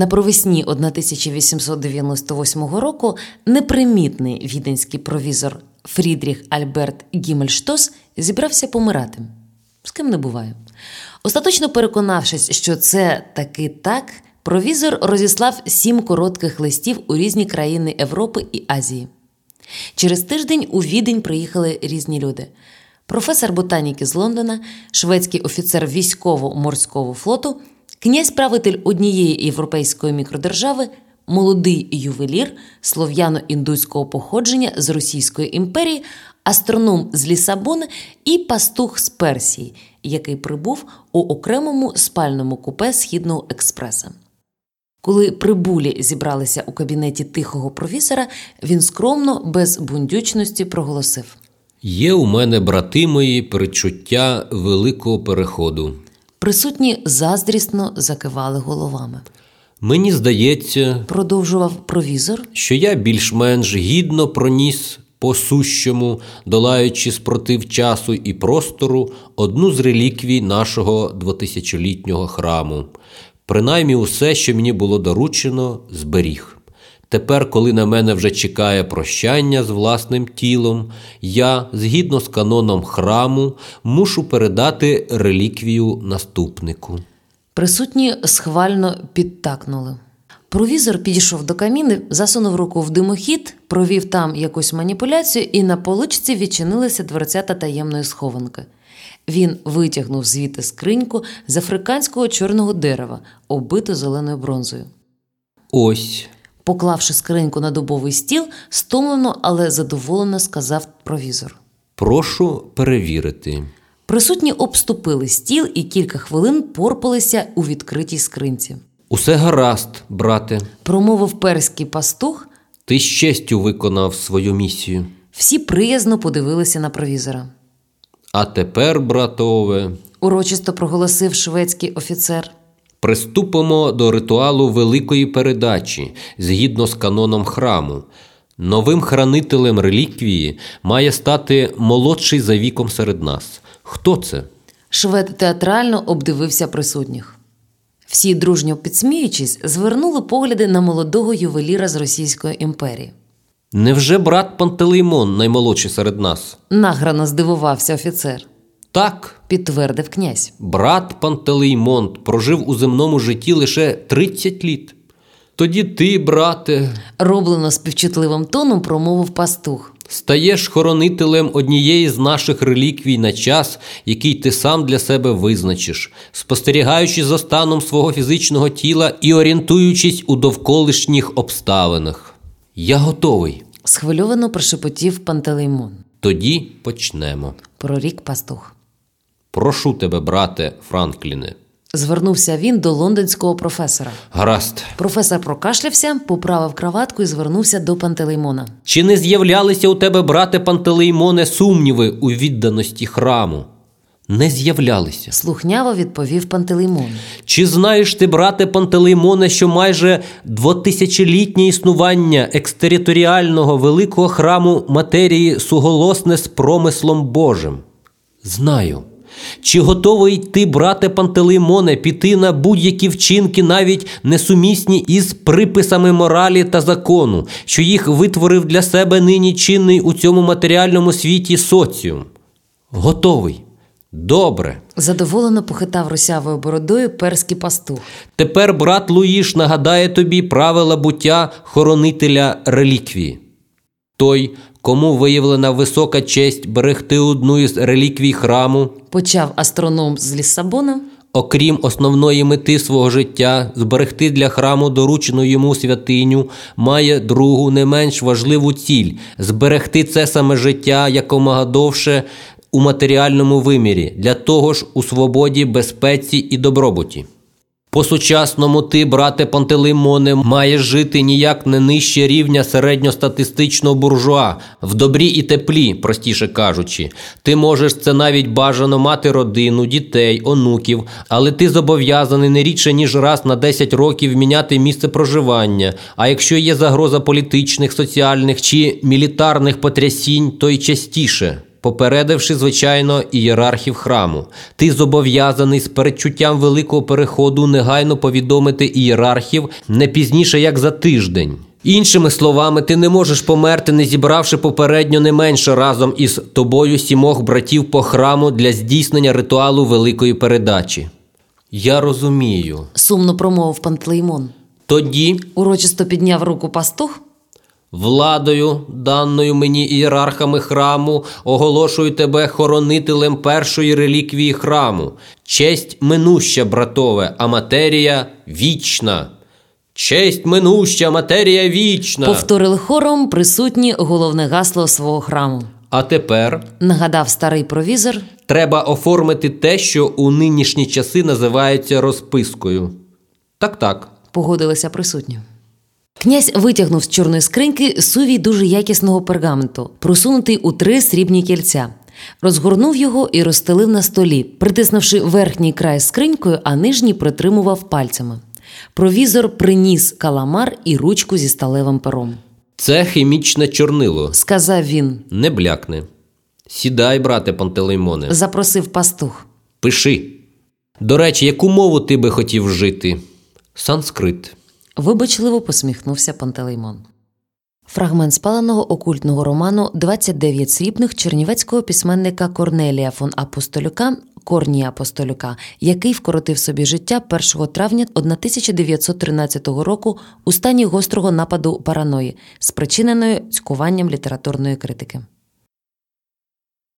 На провесні 1898 року непримітний віденський провізор Фрідріх Альберт Гімельштос зібрався помирати. З ким не буває. Остаточно переконавшись, що це таки так, провізор розіслав сім коротких листів у різні країни Європи і Азії. Через тиждень у відень приїхали різні люди. Професор ботаніки з Лондона, шведський офіцер військово-морського флоту, князь-правитель однієї європейської мікродержави, молодий ювелір слов'яно-індуського походження з Російської імперії, астроном з Лісабона і пастух з Персії, який прибув у окремому спальному купе Східного експреса. Коли прибулі зібралися у кабінеті тихого провісора, він скромно, без бундючності проголосив: Є у мене, брати мої, перечуття великого переходу. Присутні заздрісно закивали головами. Мені здається, Продовжував провізор. що я більш-менш гідно проніс по сущому, долаючи спротив часу і простору, одну з реліквій нашого двотисячолітнього храму. Принаймні усе, що мені було доручено, зберіг. Тепер, коли на мене вже чекає прощання з власним тілом, я, згідно з каноном храму, мушу передати реліквію наступнику. Присутні схвально підтакнули. Провізор підійшов до каміни, засунув руку в димохід, провів там якусь маніпуляцію, і на поличці відчинилися дверцята таємної схованки. Він витягнув звідти скриньку з африканського чорного дерева, оббиту зеленою бронзою. Ось. Поклавши скриньку на дубовий стіл, стомлено, але задоволено сказав провізор. Прошу перевірити. Присутні обступили стіл і кілька хвилин порпалися у відкритій скринці. Усе гаразд, брате. Промовив перський пастух, Ти з честю виконав свою місію. всі приязно подивилися на провізора. А тепер, братове, Урочисто проголосив шведський офіцер. Приступимо до ритуалу великої передачі згідно з каноном храму. Новим хранителем реліквії має стати молодший за віком серед нас. Хто це? Швед театрально обдивився присутніх. Всі, дружньо підсміючись, звернули погляди на молодого ювеліра з Російської імперії. Невже брат Пантелеймон наймолодший серед нас? Награно здивувався офіцер, Так, підтвердив князь. брат Пантелеймон прожив у земному житті лише 30 літ. Тоді ти, брате, Роблено співчутливим тоном промовив пастух. стаєш хоронителем однієї з наших реліквій на час, який ти сам для себе визначиш, спостерігаючи за станом свого фізичного тіла і орієнтуючись у довколишніх обставинах. Я готовий. Схвильовано прошепотів Пантелеймон. Тоді почнемо. Прорік пастух. Прошу тебе, брате Франкліне. Звернувся він до лондонського професора. Гаразд. Професор прокашлявся, поправив краватку і звернувся до Пантелеймона. Чи не з'являлися у тебе, брате Пантелеймоне, сумніви у відданості храму? Не з'являлися. Слухняво відповів Пантелеймон. Чи знаєш ти, брате Пантелеймоне, що майже двотисячолітнє існування екстериторіального великого храму матерії суголосне з промислом Божим? Знаю. Чи готовий ти, брате Пантелеймоне, піти на будь-які вчинки, навіть несумісні із приписами моралі та закону, що їх витворив для себе нині чинний у цьому матеріальному світі соціум? Готовий. Добре. Задоволено похитав русявою бородою перський пастух. Тепер брат Луїш нагадає тобі правила буття хоронителя реліквії. Той, кому виявлена висока честь берегти одну із реліквій храму, Почав астроном з Ліссабона. окрім основної мети свого життя, зберегти для храму доручену йому святиню, має другу не менш важливу ціль зберегти це саме життя якомога довше у матеріальному вимірі, для того ж у свободі, безпеці і добробуті. По сучасному ти, брате Пантелеймоне, маєш жити ніяк не нижче рівня середньостатистичного буржуа, в добрі і теплі, простіше кажучи. Ти можеш це навіть бажано мати родину, дітей, онуків, але ти зобов'язаний не рідше ніж раз на 10 років міняти місце проживання. А якщо є загроза політичних, соціальних чи мілітарних потрясінь, то й частіше. Попередивши, звичайно, ієрархів храму. Ти зобов'язаний з передчуттям великого переходу негайно повідомити ієрархів не пізніше, як за тиждень. Іншими словами, ти не можеш померти, не зібравши попередньо не менше разом із тобою сімох братів по храму для здійснення ритуалу великої передачі. Я розумію. Сумно промовив Пантелеймон. Тоді Урочисто підняв руку пастух. Владою, даною мені ієрархами храму, оголошую тебе хоронителем першої реліквії храму. Честь минуща, братове, а матерія вічна. Честь минуща, матерія вічна. Повторили хором присутні головне гасло свого храму. А тепер Нагадав старий провізор. треба оформити те, що у нинішні часи називається розпискою. Так, так. Погодилися присутні. Князь витягнув з чорної скриньки сувій дуже якісного пергаменту, просунутий у три срібні кільця. Розгорнув його і розстелив на столі, притиснувши верхній край скринькою, а нижній притримував пальцями. Провізор приніс каламар і ручку зі сталевим пером. Це хімічне чорнило. Сказав він, Не блякне. Сідай, брате Пантелеймоне. запросив пастух. Пиши. До речі, яку мову ти би хотів вжити? Санскрит. Вибачливо посміхнувся Пантелеймон. Фрагмент спаленого окультного роману «29 срібних чернівецького письменника Корнелія фон Апостолюка Корнія Апостолюка, який вкоротив собі життя 1 травня 1913 року у стані гострого нападу параної, спричиненої цькуванням літературної критики.